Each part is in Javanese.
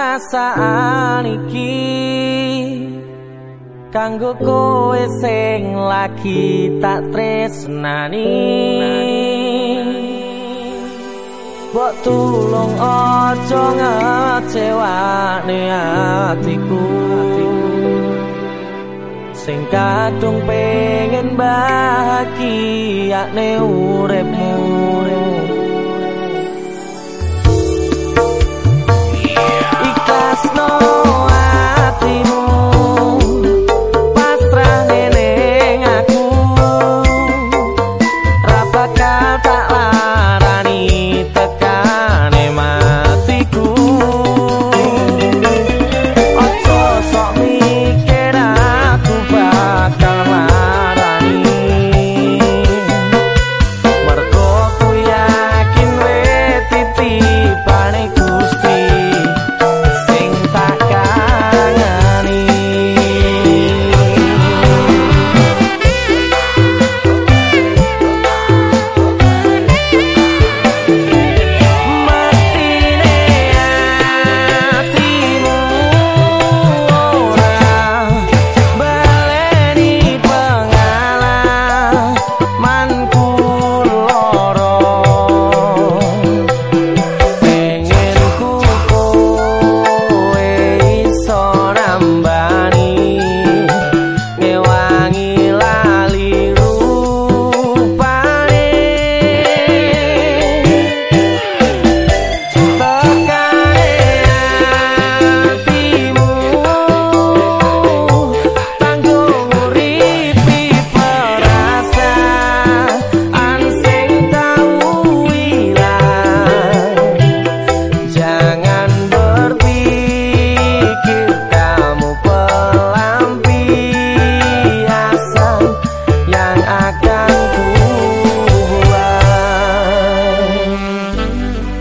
perasaan iki kanggo kowe sing lagi tak tresnani. Bok tulung aja ngecewane atiku. Sing kadung pengen bahagia ne uripmu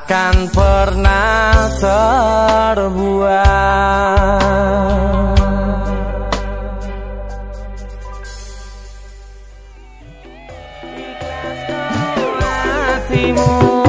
akan pernah terbuang Ikhlas hatimu.